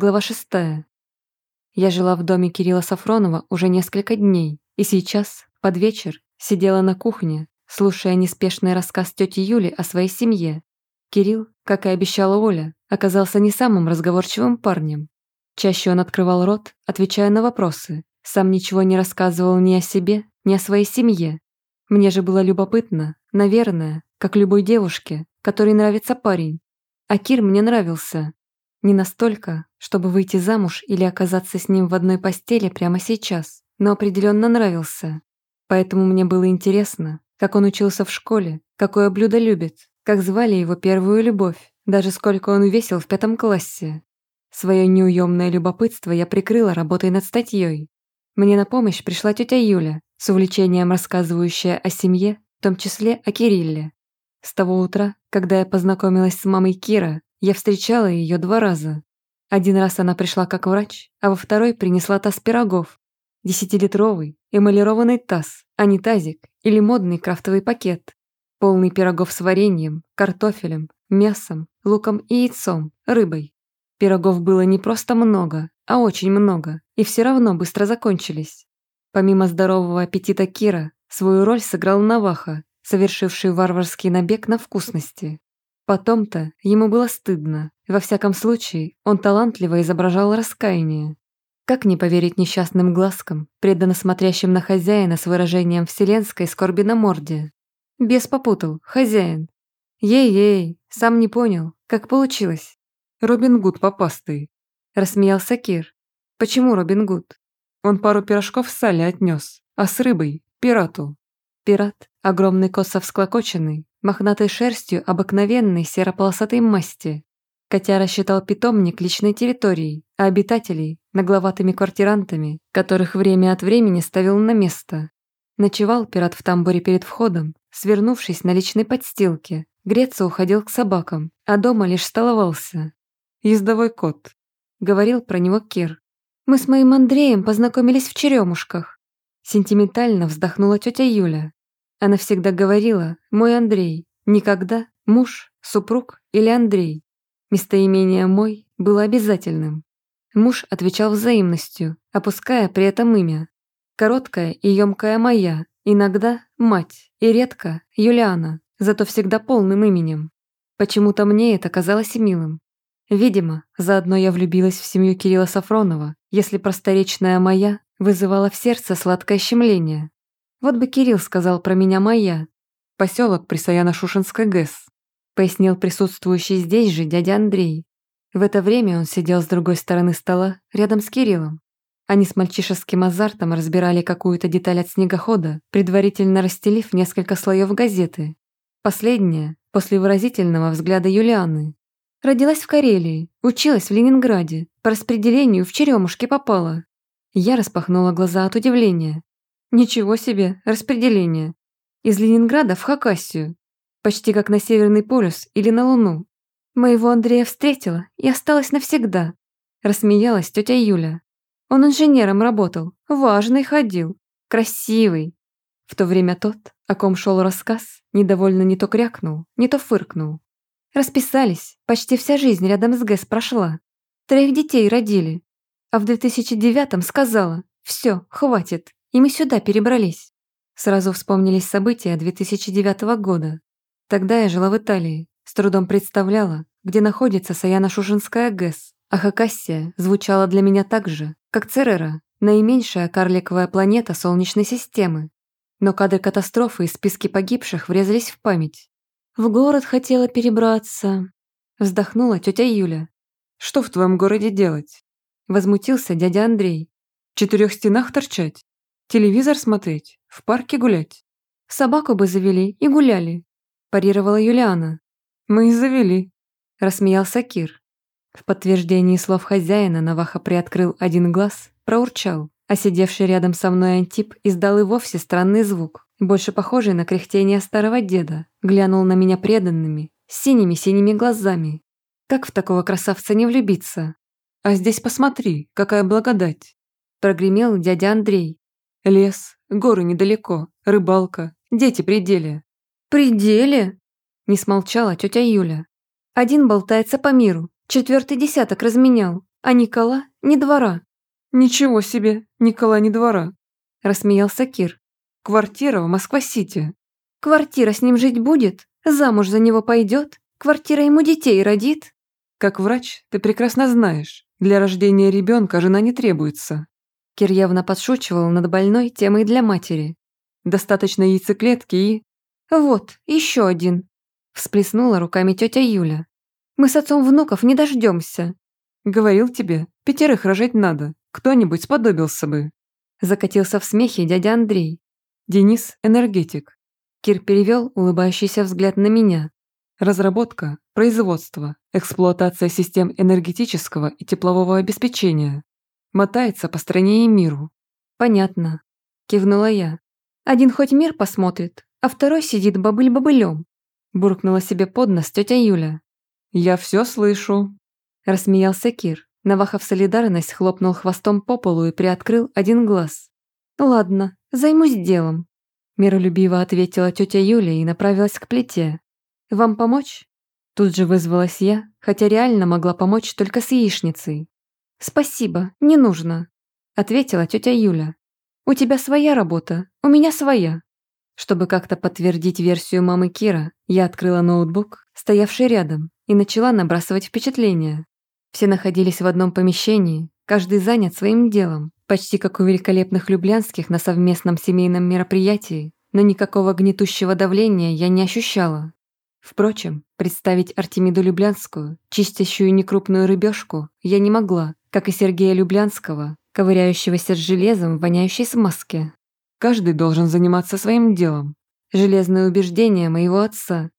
Глава 6. Я жила в доме Кирилла Сафронова уже несколько дней, и сейчас, под вечер, сидела на кухне, слушая неспешный рассказ тёти Юли о своей семье. Кирилл, как и обещала Оля, оказался не самым разговорчивым парнем. Чаще он открывал рот, отвечая на вопросы, сам ничего не рассказывал ни о себе, ни о своей семье. Мне же было любопытно, наверное, как любой девушке, которой нравится парень. А Кир мне нравился, не настолько, чтобы выйти замуж или оказаться с ним в одной постели прямо сейчас, но определенно нравился. Поэтому мне было интересно, как он учился в школе, какое блюдо любит, как звали его первую любовь, даже сколько он весил в пятом классе. Своё неуемное любопытство я прикрыла работой над статьей. Мне на помощь пришла тетя Юля, с увлечением рассказывающая о семье, в том числе о Кирилле. С того утра, когда я познакомилась с мамой Кира, я встречала ее два раза. Один раз она пришла как врач, а во второй принесла таз пирогов. Десятилитровый, эмалированный таз, а не тазик или модный крафтовый пакет. Полный пирогов с вареньем, картофелем, мясом, луком и яйцом, рыбой. Пирогов было не просто много, а очень много, и все равно быстро закончились. Помимо здорового аппетита Кира, свою роль сыграл Наваха, совершивший варварский набег на вкусности. Потом-то ему было стыдно. Во всяком случае, он талантливо изображал раскаяние. Как не поверить несчастным глазкам, преданно смотрящим на хозяина с выражением вселенской скорби на морде? Бес попутал, хозяин. Ей-ей, сам не понял, как получилось. Робин Гуд попастый. Рассмеялся Кир. Почему Робин Гуд? Он пару пирожков с сали отнес, а с рыбой – пирату. Пират, огромный косо всклокоченный, мохнатой шерстью обыкновенной серополосатой масти. Котяра считал питомник личной территорией, а обитателей – нагловатыми квартирантами, которых время от времени ставил на место. Ночевал пират в тамбуре перед входом, свернувшись на личной подстилке. Греться уходил к собакам, а дома лишь столовался. «Ездовой кот», — говорил про него Кир. «Мы с моим Андреем познакомились в Черемушках». Сентиментально вздохнула тетя Юля. Она всегда говорила «мой Андрей», никогда «муж», «супруг» или «Андрей». Местоимение «мой» было обязательным. Муж отвечал взаимностью, опуская при этом имя. Короткая и емкая «моя», иногда «мать» и редко «Юлиана», зато всегда полным именем. Почему-то мне это казалось милым. Видимо, заодно я влюбилась в семью Кирилла Сафронова, если просторечная моя вызывала в сердце сладкое щемление. «Вот бы Кирилл сказал про меня моя. Поселок Присаяно-Шушенской ГЭС», пояснил присутствующий здесь же дядя Андрей. В это время он сидел с другой стороны стола, рядом с Кириллом. Они с мальчишеским азартом разбирали какую-то деталь от снегохода, предварительно расстелив несколько слоев газеты. Последняя, после выразительного взгляда Юлианы. Родилась в Карелии, училась в Ленинграде, по распределению в черемушке попала. Я распахнула глаза от удивления. Ничего себе, распределение. Из Ленинграда в Хакасию. Почти как на Северный полюс или на Луну. Моего Андрея встретила и осталась навсегда. Рассмеялась тетя Юля. Он инженером работал, важный ходил, красивый. В то время тот, о ком шел рассказ, недовольно не то крякнул, не то фыркнул. Расписались, почти вся жизнь рядом с ГЭС прошла. Троих детей родили. А в 2009-м сказала, все, хватит, и мы сюда перебрались. Сразу вспомнились события 2009 года. Тогда я жила в Италии, с трудом представляла, где находится Саяна-Шушинская ГЭС, а Хакассия звучала для меня так же, как Церера, наименьшая карликовая планета Солнечной системы. Но кадры катастрофы и списки погибших врезались в память. «В город хотела перебраться», — вздохнула тетя Юля. «Что в твоем городе делать?» — возмутился дядя Андрей. «В четырех стенах торчать?» телевизор смотреть, в парке гулять. Собаку бы завели и гуляли», – парировала Юлиана. «Мы и завели», – рассмеялся Кир. В подтверждении слов хозяина Наваха приоткрыл один глаз, проурчал, а сидевший рядом со мной антип издал и вовсе странный звук, больше похожий на кряхтение старого деда, глянул на меня преданными, синими-синими глазами. Как в такого красавца не влюбиться? А здесь посмотри, какая благодать! Прогремел дядя Андрей, Лес, горы недалеко, рыбалка, дети при деле». «При деле?» – не смолчала тетя Юля. «Один болтается по миру, четвертый десяток разменял, а Никола – не двора». «Ничего себе, Никола не двора», – рассмеялся Кир. «Квартира в Москва-Сити». «Квартира с ним жить будет? Замуж за него пойдет? Квартира ему детей родит?» «Как врач, ты прекрасно знаешь, для рождения ребенка жена не требуется», Кир явно подшучивал над больной темой для матери. Достаточно яйцеклетки и... «Вот, еще один!» Всплеснула руками тетя Юля. «Мы с отцом внуков не дождемся!» «Говорил тебе, пятерых рожать надо. Кто-нибудь сподобился бы!» Закатился в смехе дядя Андрей. «Денис – энергетик. Кир перевел улыбающийся взгляд на меня. Разработка, производство, эксплуатация систем энергетического и теплового обеспечения, Мотается по стране и миру. Понятно. Кивнула я. Один хоть мир посмотрит, а второй сидит бобыль-бобылем. Буркнула себе под нос тетя Юля. Я все слышу. Рассмеялся Кир. навахав солидарность хлопнул хвостом по полу и приоткрыл один глаз. «Ладно, займусь делом», – миролюбиво ответила тетя Юля и направилась к плите. «Вам помочь?» Тут же вызвалась я, хотя реально могла помочь только с яичницей. «Спасибо, не нужно», – ответила тетя Юля. «У тебя своя работа, у меня своя». Чтобы как-то подтвердить версию мамы Кира, я открыла ноутбук, стоявший рядом, и начала набрасывать впечатления. Все находились в одном помещении, каждый занят своим делом, почти как у великолепных люблянских на совместном семейном мероприятии, но никакого гнетущего давления я не ощущала. Впрочем, представить Артемиду Люблянскую, чистящую некрупную рыбешку, я не могла, как и Сергея Люблянского, ковыряющегося с железом, воняющей смазке. Каждый должен заниматься своим делом. Железное убеждение моего отца.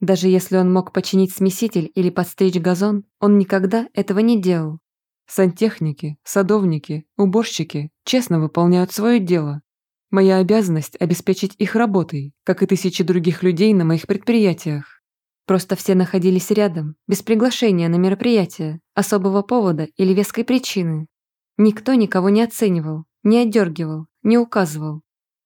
Даже если он мог починить смеситель или подстричь газон, он никогда этого не делал. Сантехники, садовники, уборщики честно выполняют свое дело. Моя обязанность – обеспечить их работой, как и тысячи других людей на моих предприятиях. Просто все находились рядом, без приглашения на мероприятие, особого повода или веской причины. Никто никого не оценивал, не отдергивал, не указывал.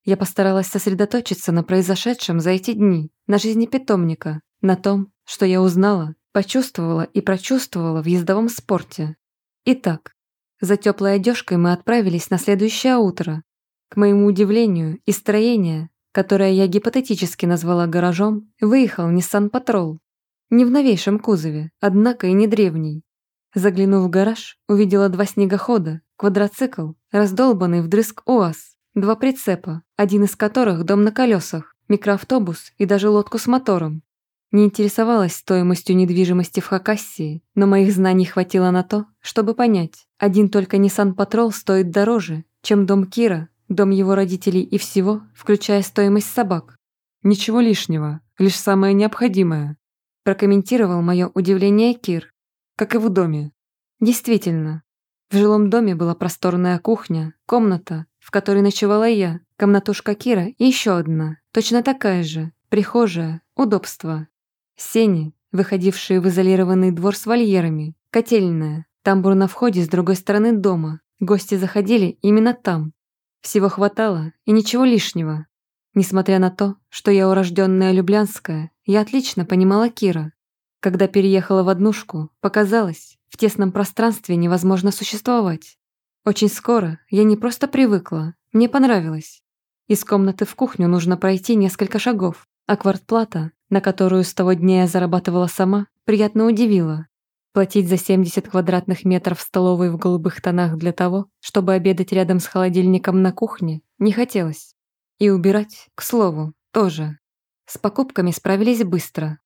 Я постаралась сосредоточиться на произошедшем за эти дни, на жизни питомника, на том, что я узнала, почувствовала и прочувствовала в ездовом спорте. Итак, за теплой одежкой мы отправились на следующее утро. К моему удивлению и строение, которое я гипотетически назвала гаражом, выехал Nissan Patrol. Не в новейшем кузове, однако и не древний. Заглянув в гараж, увидела два снегохода, квадроцикл, раздолбанный вдрызг УАЗ, два прицепа, один из которых дом на колесах, микроавтобус и даже лодку с мотором. Не интересовалась стоимостью недвижимости в Хакассии, но моих знаний хватило на то, чтобы понять. Один только Nissan Patrol стоит дороже, чем дом Кира дом его родителей и всего, включая стоимость собак. Ничего лишнего, лишь самое необходимое. Прокомментировал мое удивление Кир, как и в доме. Действительно, в жилом доме была просторная кухня, комната, в которой ночевала я, комнатушка Кира и еще одна, точно такая же, прихожая, удобство. Сени, выходившие в изолированный двор с вольерами, котельная, тамбур на входе с другой стороны дома. Гости заходили именно там, всего хватало и ничего лишнего. Несмотря на то, что я урожденная Люблянская, я отлично понимала Кира. Когда переехала в однушку, показалось, в тесном пространстве невозможно существовать. Очень скоро я не просто привыкла, мне понравилось. Из комнаты в кухню нужно пройти несколько шагов, а квартплата, на которую с того дня я зарабатывала сама, приятно удивила. Платить за 70 квадратных метров столовой в голубых тонах для того, чтобы обедать рядом с холодильником на кухне, не хотелось. И убирать, к слову, тоже. С покупками справились быстро.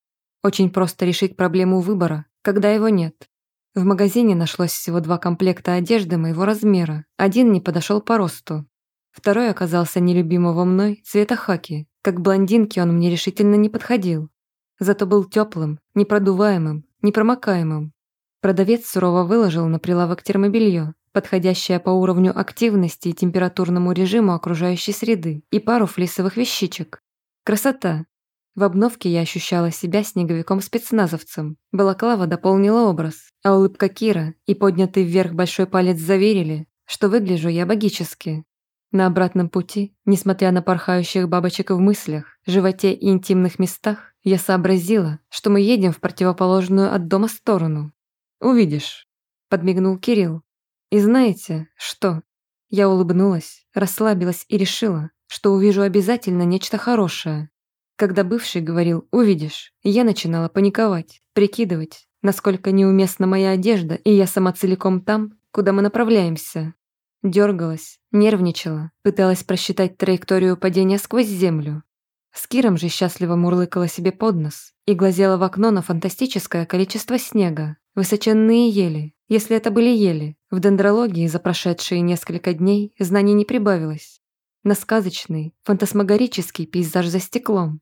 Очень просто решить проблему выбора, когда его нет. В магазине нашлось всего два комплекта одежды моего размера, один не подошел по росту. Второй оказался нелюбимого мной цвета хаки, как блондинке он мне решительно не подходил. Зато был теплым, непродуваемым, непромокаемым, Продавец сурово выложил на прилавок термобелье, подходящее по уровню активности и температурному режиму окружающей среды, и пару флисовых вещичек. Красота! В обновке я ощущала себя снеговиком-спецназовцем. Балаклава дополнила образ, а улыбка Кира и поднятый вверх большой палец заверили, что выгляжу я богически. На обратном пути, несмотря на порхающих бабочек в мыслях, животе и интимных местах, я сообразила, что мы едем в противоположную от дома сторону. Увидишь», — подмигнул Кирилл. «И знаете, что?» Я улыбнулась, расслабилась и решила, что увижу обязательно нечто хорошее. Когда бывший говорил «увидишь», я начинала паниковать, прикидывать, насколько неуместна моя одежда, и я сама целиком там, куда мы направляемся. Дергалась, нервничала, пыталась просчитать траекторию падения сквозь землю. С Киром же счастливо мурлыкала себе под нос и глазела в окно на фантастическое количество снега. Высоченные ели, если это были ели, в дендрологии за прошедшие несколько дней знаний не прибавилось. На сказочный, фантасмагорический пейзаж за стеклом.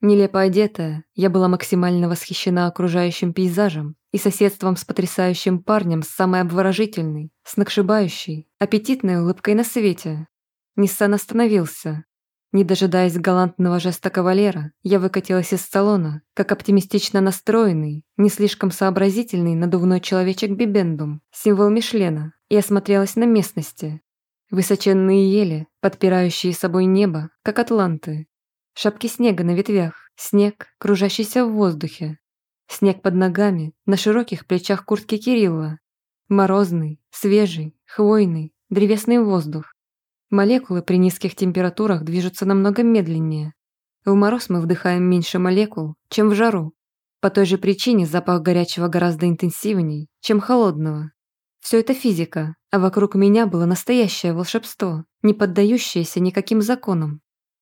Нелепо одетая, я была максимально восхищена окружающим пейзажем и соседством с потрясающим парнем с самой обворожительной, сногсшибающей, аппетитной улыбкой на свете. Ниссан остановился, не дожидаясь галантного жеста кавалера, я выкатилась из салона, как оптимистично настроенный, не слишком сообразительный надувной человечек Бибендум, символ Мишлена, и осмотрелась на местности. Высоченные ели, подпирающие собой небо, как атланты. Шапки снега на ветвях, снег, кружащийся в воздухе. Снег под ногами, на широких плечах куртки Кирилла. Морозный, свежий, хвойный, древесный воздух. Молекулы при низких температурах движутся намного медленнее. В мороз мы вдыхаем меньше молекул, чем в жару. По той же причине запах горячего гораздо интенсивней, чем холодного. Все это физика, а вокруг меня было настоящее волшебство, не поддающееся никаким законам.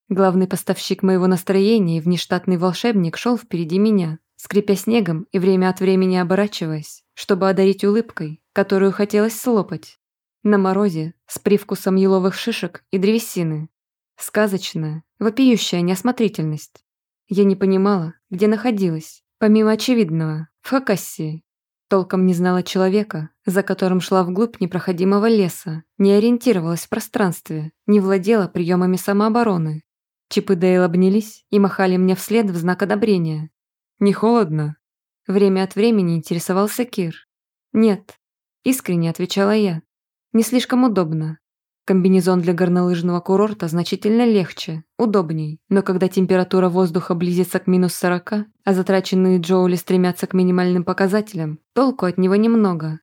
Главный поставщик моего настроения и внештатный волшебник шел впереди меня, скрипя снегом и время от времени оборачиваясь, чтобы одарить улыбкой, которую хотелось слопать. На морозе, с привкусом еловых шишек и древесины. Сказочная, вопиющая неосмотрительность. Я не понимала, где находилась, помимо очевидного, в Хакассии. Толком не знала человека, за которым шла вглубь непроходимого леса, не ориентировалась в пространстве, не владела приемами самообороны. Чип и Дейл обнялись и махали мне вслед в знак одобрения. «Не холодно?» Время от времени интересовался Кир. «Нет», — искренне отвечала я. Не слишком удобно. Комбинезон для горнолыжного курорта значительно легче, удобней, но когда температура воздуха близится к минус 40, а затраченные джоули стремятся к минимальным показателям, толку от него немного.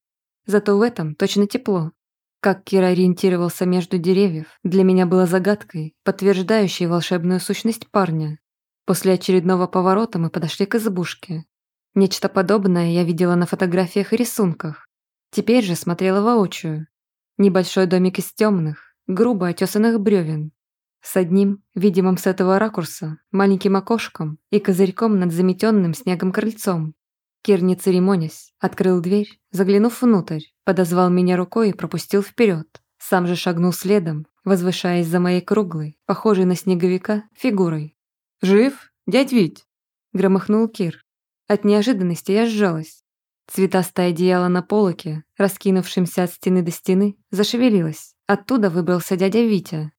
Зато в этом точно тепло. Как Кира ориентировался между деревьев, для меня было загадкой, подтверждающей волшебную сущность парня. После очередного поворота мы подошли к избушке. Нечто подобное я видела на фотографиях и рисунках. Теперь же смотрела воочию, Небольшой домик из темных, грубо отесанных брёвен, С одним, видимым с этого ракурса, маленьким окошком и козырьком над заметенным снегом крыльцом. Кир, не церемонясь, открыл дверь, заглянув внутрь, подозвал меня рукой и пропустил вперед. Сам же шагнул следом, возвышаясь за моей круглой, похожей на снеговика, фигурой. «Жив, дядь Вить?» – громыхнул Кир. От неожиданности я сжалась, Цветастое одеяло на полоке, раскинувшемся от стены до стены, зашевелилось. Оттуда выбрался дядя Витя.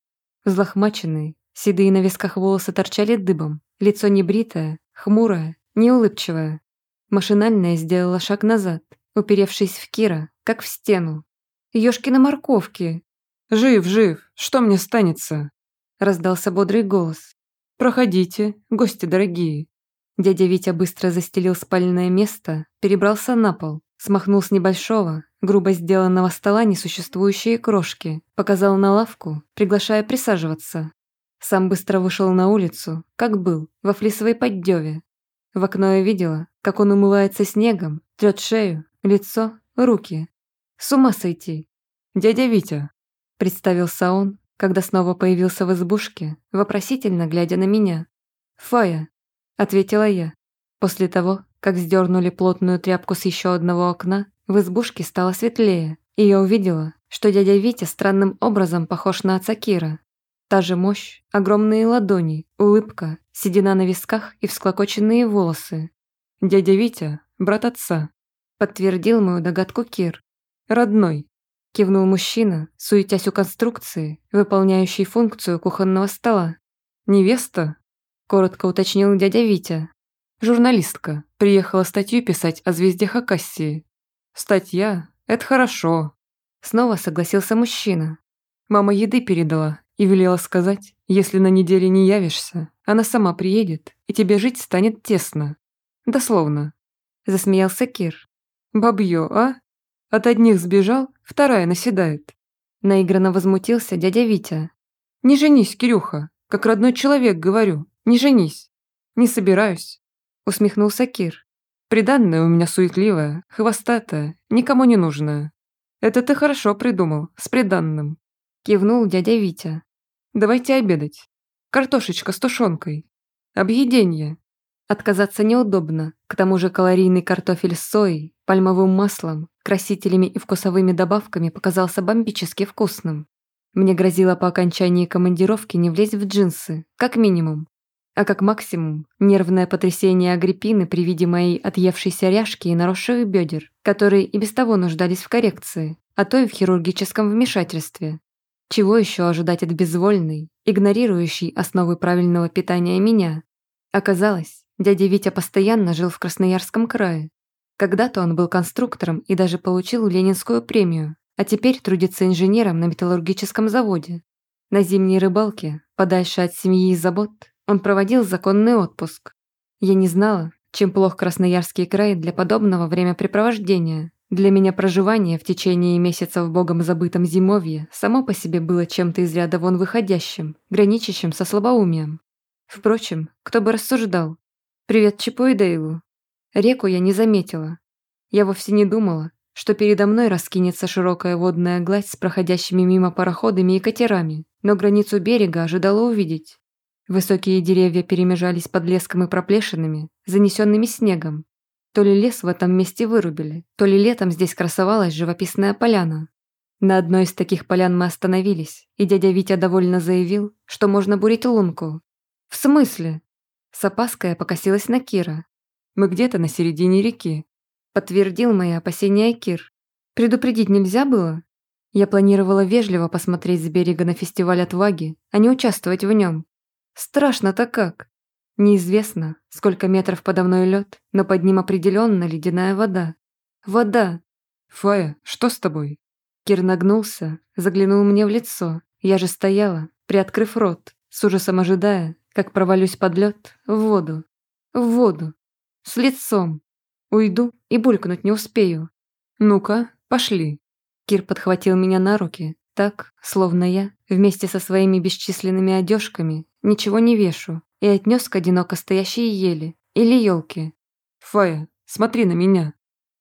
Взлохмаченный, седые на висках волосы торчали дыбом, лицо небритое, хмурое, неулыбчивое. Машинальная сделала шаг назад, уперевшись в Кира, как в стену. «Ёшкины морковки!» «Жив, жив! Что мне станется?» Раздался бодрый голос. «Проходите, гости дорогие!» Дядя Витя быстро застелил спальное место, перебрался на пол, смахнул с небольшого, грубо сделанного стола несуществующие крошки, показал на лавку, приглашая присаживаться. Сам быстро вышел на улицу, как был, во флисовой поддеве. В окно я видела, как он умывается снегом, трёт шею, лицо, руки. С ума сойти. «Дядя Витя», – представился он, когда снова появился в избушке, вопросительно глядя на меня. «Фая, ответила я. После того, как сдернули плотную тряпку с еще одного окна, в избушке стало светлее, и я увидела, что дядя Витя странным образом похож на отца Кира. Та же мощь, огромные ладони, улыбка, седина на висках и всклокоченные волосы. «Дядя Витя, брат отца», — подтвердил мою догадку Кир. «Родной», — кивнул мужчина, суетясь у конструкции, выполняющей функцию кухонного стола. «Невеста коротко уточнил дядя Витя. Журналистка приехала статью писать о звезде Хакассии. Статья – это хорошо. Снова согласился мужчина. Мама еды передала и велела сказать, если на неделе не явишься, она сама приедет, и тебе жить станет тесно. Дословно. Засмеялся Кир. Бабье, а? От одних сбежал, вторая наседает. Наигранно возмутился дядя Витя. Не женись, Кирюха, как родной человек говорю, не женись. Не собираюсь. Усмехнулся Кир. Приданное у меня суетливое, хвостатое, никому не нужное. Это ты хорошо придумал, с приданным. Кивнул дядя Витя. Давайте обедать. Картошечка с тушенкой. Объедение. Отказаться неудобно. К тому же калорийный картофель с соей, пальмовым маслом, красителями и вкусовыми добавками показался бомбически вкусным. Мне грозило по окончании командировки не влезть в джинсы, как минимум а как максимум нервное потрясение Агриппины при виде моей отъевшейся ряжки и наросших бедер, которые и без того нуждались в коррекции, а то и в хирургическом вмешательстве. Чего еще ожидать от безвольной, игнорирующей основы правильного питания меня? Оказалось, дядя Витя постоянно жил в Красноярском крае. Когда-то он был конструктором и даже получил Ленинскую премию, а теперь трудится инженером на металлургическом заводе. На зимней рыбалке, подальше от семьи и забот, он проводил законный отпуск. Я не знала, чем плох Красноярский край для подобного времяпрепровождения. Для меня проживание в течение месяца в богом забытом зимовье само по себе было чем-то из ряда вон выходящим, граничащим со слабоумием. Впрочем, кто бы рассуждал. «Привет Чапу и Дейлу». Реку я не заметила. Я вовсе не думала, что передо мной раскинется широкая водная гладь с проходящими мимо пароходами и катерами, но границу берега ожидала увидеть. Высокие деревья перемежались под леском и проплешинами, занесенными снегом. То ли лес в этом месте вырубили, то ли летом здесь красовалась живописная поляна. На одной из таких полян мы остановились, и дядя Витя довольно заявил, что можно бурить лунку. «В смысле?» С опаской я покосилась на Кира. «Мы где-то на середине реки», — подтвердил мои опасения Кир. «Предупредить нельзя было?» Я планировала вежливо посмотреть с берега на фестиваль отваги, а не участвовать в нем, Страшно-то как. Неизвестно, сколько метров подо мной лед, но под ним определенно ледяная вода. Вода! Фая, что с тобой? Кир нагнулся, заглянул мне в лицо. Я же стояла, приоткрыв рот, с ужасом ожидая, как провалюсь под лед в воду. В воду. С лицом. Уйду и булькнуть не успею. Ну-ка, пошли. Кир подхватил меня на руки, так, словно я, вместе со своими бесчисленными одежками, ничего не вешу, и отнес к одиноко стоящей ели или елке. «Фая, смотри на меня!»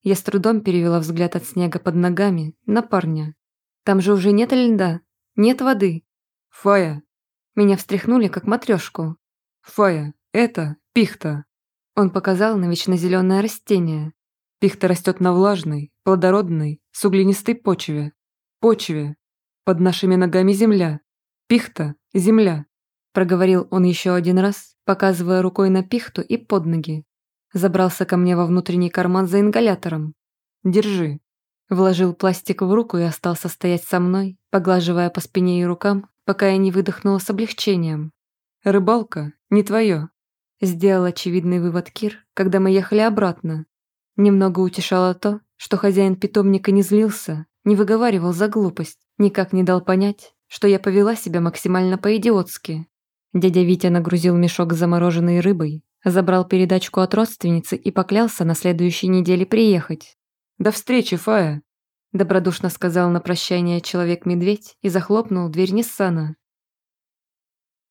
Я с трудом перевела взгляд от снега под ногами на парня. «Там же уже нет льда, нет воды!» «Фая!» Меня встряхнули, как матрешку. «Фая, это пихта!» Он показал на вечно зеленое растение. Пихта растет на влажной, плодородной, суглинистой почве. Почве. Под нашими ногами земля. Пихта – земля. Проговорил он еще один раз, показывая рукой на пихту и под ноги. Забрался ко мне во внутренний карман за ингалятором. «Держи». Вложил пластик в руку и остался стоять со мной, поглаживая по спине и рукам, пока я не выдохнула с облегчением. «Рыбалка, не твое». Сделал очевидный вывод Кир, когда мы ехали обратно. Немного утешало то, что хозяин питомника не злился, не выговаривал за глупость, никак не дал понять, что я повела себя максимально по-идиотски. Дядя Витя нагрузил мешок с замороженной рыбой, забрал передачку от родственницы и поклялся на следующей неделе приехать. «До встречи, Фая!» Добродушно сказал на прощание человек-медведь и захлопнул дверь Ниссана.